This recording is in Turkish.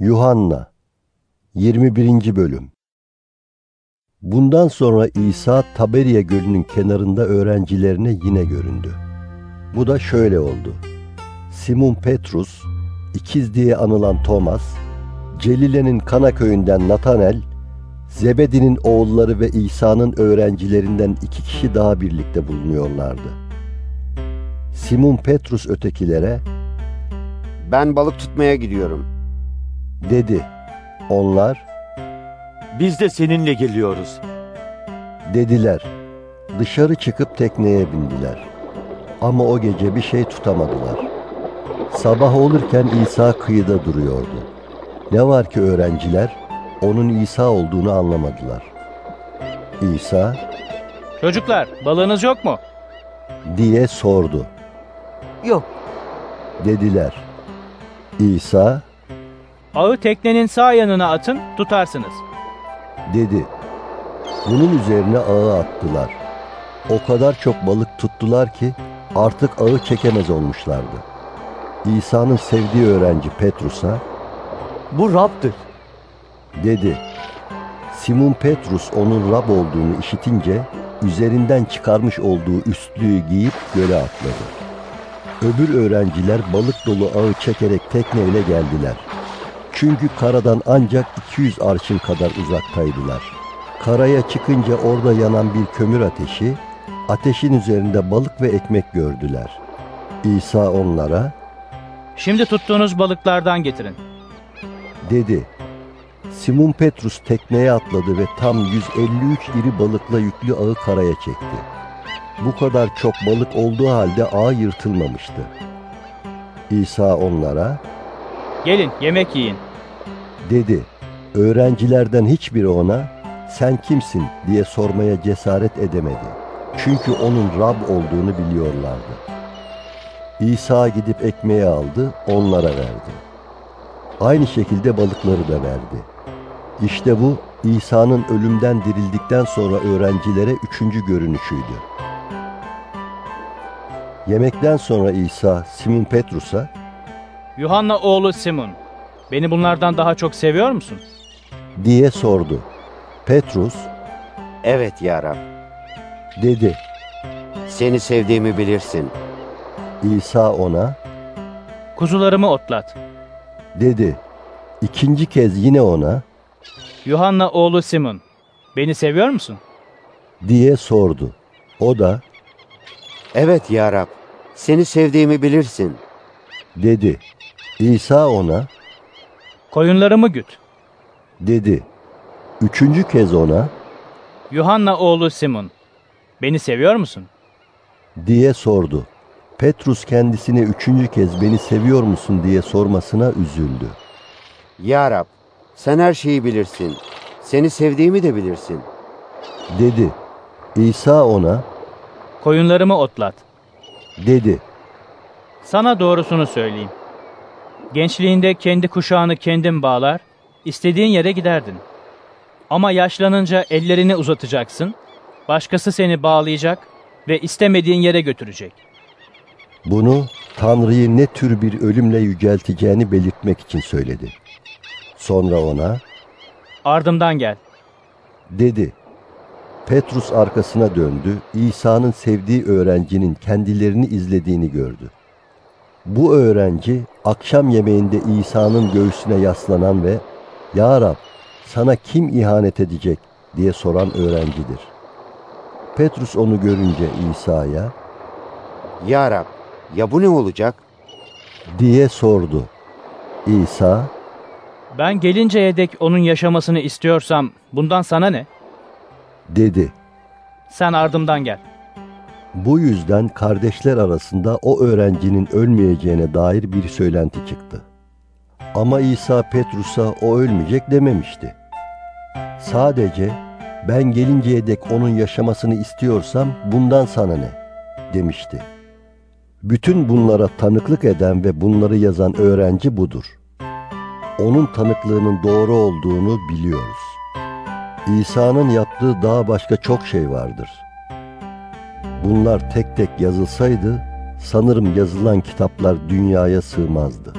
Yuhanna 21. Bölüm Bundan sonra İsa Taberiye Gölü'nün kenarında öğrencilerine yine göründü. Bu da şöyle oldu. Simon Petrus, ikiz diye anılan Thomas, Celile'nin Kana köyünden Natanel, Zebedi'nin oğulları ve İsa'nın öğrencilerinden iki kişi daha birlikte bulunuyorlardı. Simon Petrus ötekilere, Ben balık tutmaya gidiyorum. Dedi. Onlar, Biz de seninle geliyoruz. dediler. Dışarı çıkıp tekneye bindiler. Ama o gece bir şey tutamadılar. Sabah olurken İsa kıyıda duruyordu. Ne var ki öğrenciler onun İsa olduğunu anlamadılar. İsa Çocuklar balığınız yok mu? diye sordu. Yok. Dediler. İsa Ağı teknenin sağ yanına atın tutarsınız. dedi. Bunun üzerine ağı attılar. O kadar çok balık tuttular ki artık ağı çekemez olmuşlardı. İsa'nın sevdiği öğrenci Petrus'a Bu Rab'dır. dedi. Simon Petrus onun Rab olduğunu işitince üzerinden çıkarmış olduğu üstlüğü giyip göle atladı. Öbür öğrenciler balık dolu ağı çekerek tekneyle geldiler. Çünkü karadan ancak 200 arşın kadar uzaktaydılar. Karaya çıkınca orada yanan bir kömür ateşi, ateşin üzerinde balık ve ekmek gördüler. İsa onlara Şimdi tuttuğunuz balıklardan getirin. dedi. Simon Petrus tekneye atladı ve tam 153 iri balıkla yüklü ağı karaya çekti. Bu kadar çok balık olduğu halde ağ yırtılmamıştı. İsa onlara Gelin yemek yiyin. Dedi. Öğrencilerden hiçbiri ona sen kimsin diye sormaya cesaret edemedi. Çünkü onun Rab olduğunu biliyorlardı. İsa gidip ekmeği aldı, onlara verdi. Aynı şekilde balıkları da verdi. İşte bu İsa'nın ölümden dirildikten sonra öğrencilere üçüncü görünüşüydü. Yemekten sonra İsa Simon Petrus'a Yuhanna oğlu Simon. Beni bunlardan daha çok seviyor musun? diye sordu. Petrus Evet ya Rab, dedi. seni sevdiğimi bilirsin. İsa ona Kuzularımı otlat. dedi. İkinci kez yine ona Yuhanna oğlu Simon. Beni seviyor musun? diye sordu. O da Evet ya Rab, seni sevdiğimi bilirsin. dedi. İsa ona Koyunlarımı güt. dedi. Üçüncü kez ona Yuhanna oğlu Simon. Beni seviyor musun? diye sordu. Petrus kendisine üçüncü kez beni seviyor musun diye sormasına üzüldü. Ya Rab, sen her şeyi bilirsin. Seni sevdiğimi de bilirsin. Dedi. İsa ona Koyunlarımı otlat. dedi. Sana doğrusunu söyleyeyim. Gençliğinde kendi kuşağını kendin bağlar, istediğin yere giderdin. Ama yaşlanınca ellerini uzatacaksın, başkası seni bağlayacak ve istemediğin yere götürecek. Bunu Tanrı'yı ne tür bir ölümle yücelteceğini belirtmek için söyledi. Sonra ona Ardımdan gel. dedi. Petrus arkasına döndü. İsa'nın sevdiği öğrencinin kendilerini izlediğini gördü. Bu öğrenci akşam yemeğinde İsa'nın göğsüne yaslanan ve ''Ya Rab, sana kim ihanet edecek?'' diye soran öğrencidir. Petrus onu görünce İsa'ya Ya Rab, ya bu ne olacak? diye sordu. İsa Ben gelinceye dek onun yaşamasını istiyorsam bundan sana ne? dedi. Sen ardımdan gel. Bu yüzden kardeşler arasında o öğrencinin ölmeyeceğine dair bir söylenti çıktı. Ama İsa Petrus'a o ölmeyecek dememişti. Sadece ben gelinceye dek onun yaşamasını istiyorsam bundan sana ne demişti. Bütün bunlara tanıklık eden ve bunları yazan öğrenci budur. Onun tanıklığının doğru olduğunu biliyoruz. İsa'nın yaptığı daha başka çok şey vardır. Bunlar tek tek yazılsaydı sanırım yazılan kitaplar dünyaya sığmazdı.